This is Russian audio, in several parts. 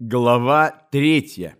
Глава третья.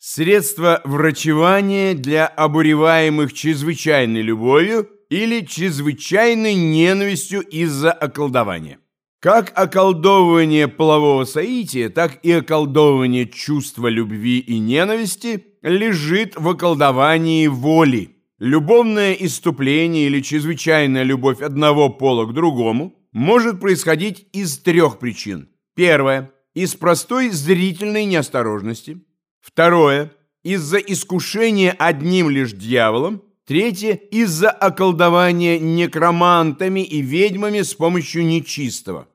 Средства врачевания для обуреваемых чрезвычайной любовью или чрезвычайной ненавистью из-за околдования. Как околдовывание полового соития, так и околдовывание чувства любви и ненависти лежит в околдовании воли. Любовное иступление или чрезвычайная любовь одного пола к другому может происходить из трех причин. Первое из простой зрительной неосторожности. Второе – из-за искушения одним лишь дьяволом. Третье – из-за околдования некромантами и ведьмами с помощью нечистого.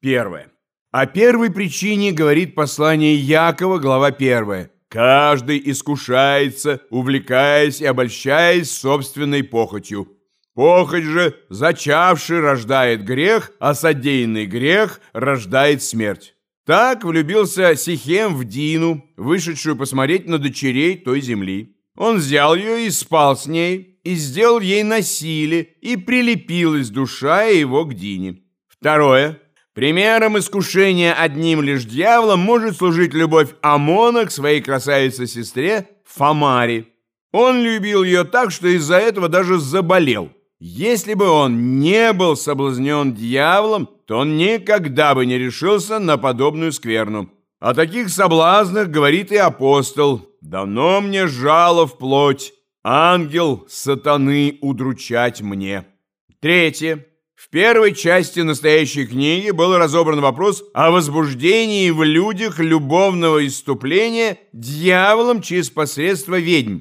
Первое. О первой причине говорит послание Якова, глава 1. «Каждый искушается, увлекаясь и обольщаясь собственной похотью». Похоть же, зачавший, рождает грех, а содеянный грех рождает смерть. Так влюбился Сихем в Дину, вышедшую посмотреть на дочерей той земли. Он взял ее и спал с ней, и сделал ей насилие, и прилепилась душа его к Дине. Второе. Примером искушения одним лишь дьяволом может служить любовь Амона к своей красавице-сестре Фамаре. Он любил ее так, что из-за этого даже заболел. Если бы он не был соблазнен дьяволом, то он никогда бы не решился на подобную скверну. О таких соблазнах говорит и апостол. «Дано мне жало в плоть, ангел сатаны удручать мне». Третье. В первой части настоящей книги был разобран вопрос о возбуждении в людях любовного иступления дьяволом через посредство ведьм.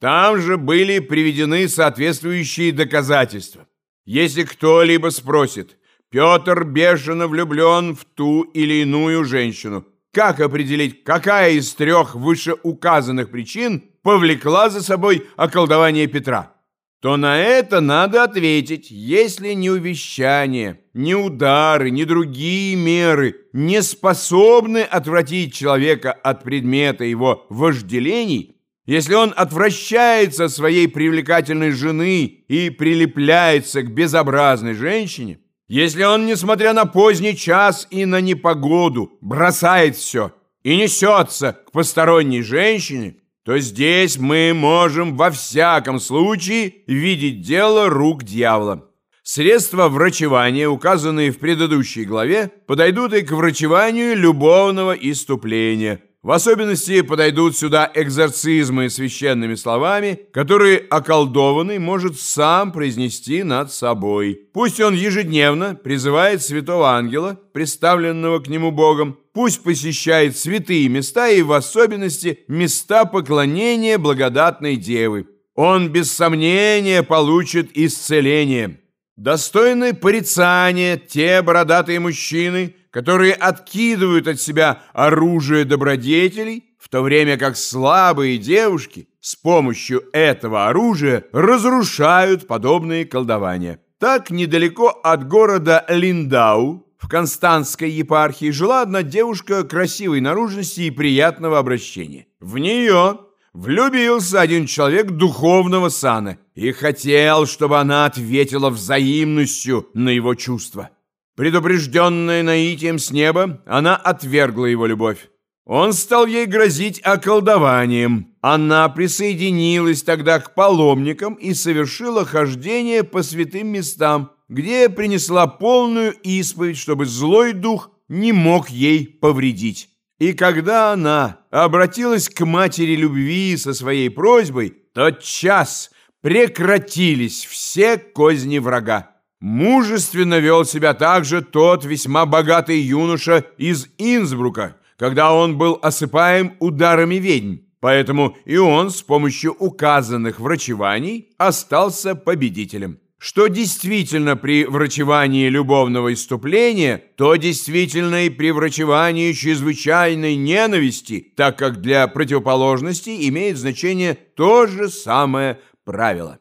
Там же были приведены соответствующие доказательства. Если кто-либо спросит, Петр бешено влюблен в ту или иную женщину, как определить, какая из трех вышеуказанных причин повлекла за собой околдование Петра? то на это надо ответить, если ни увещания, ни удары, ни другие меры не способны отвратить человека от предмета его вожделений, если он отвращается от своей привлекательной жены и прилепляется к безобразной женщине, если он, несмотря на поздний час и на непогоду, бросает все и несется к посторонней женщине, то здесь мы можем во всяком случае видеть дело рук дьявола. Средства врачевания, указанные в предыдущей главе, подойдут и к врачеванию любовного иступления – в особенности подойдут сюда экзорцизмы священными словами, которые околдованный может сам произнести над собой. Пусть он ежедневно призывает святого ангела, представленного к нему Богом, пусть посещает святые места и в особенности места поклонения благодатной Девы. Он без сомнения получит исцеление. Достойны порицания те бородатые мужчины, которые откидывают от себя оружие добродетелей, в то время как слабые девушки с помощью этого оружия разрушают подобные колдования. Так недалеко от города Линдау в Константской епархии жила одна девушка красивой наружности и приятного обращения. В нее влюбился один человек духовного сана и хотел, чтобы она ответила взаимностью на его чувства. Предупрежденная наитием с неба, она отвергла его любовь. Он стал ей грозить околдованием. Она присоединилась тогда к паломникам и совершила хождение по святым местам, где принесла полную исповедь, чтобы злой дух не мог ей повредить. И когда она обратилась к матери любви со своей просьбой, тот час прекратились все козни врага. Мужественно вел себя также тот весьма богатый юноша из Инсбрука, когда он был осыпаем ударами ведьм. Поэтому и он с помощью указанных врачеваний остался победителем. Что действительно при врачевании любовного иступления, то действительно и при врачевании чрезвычайной ненависти, так как для противоположности имеет значение то же самое правило.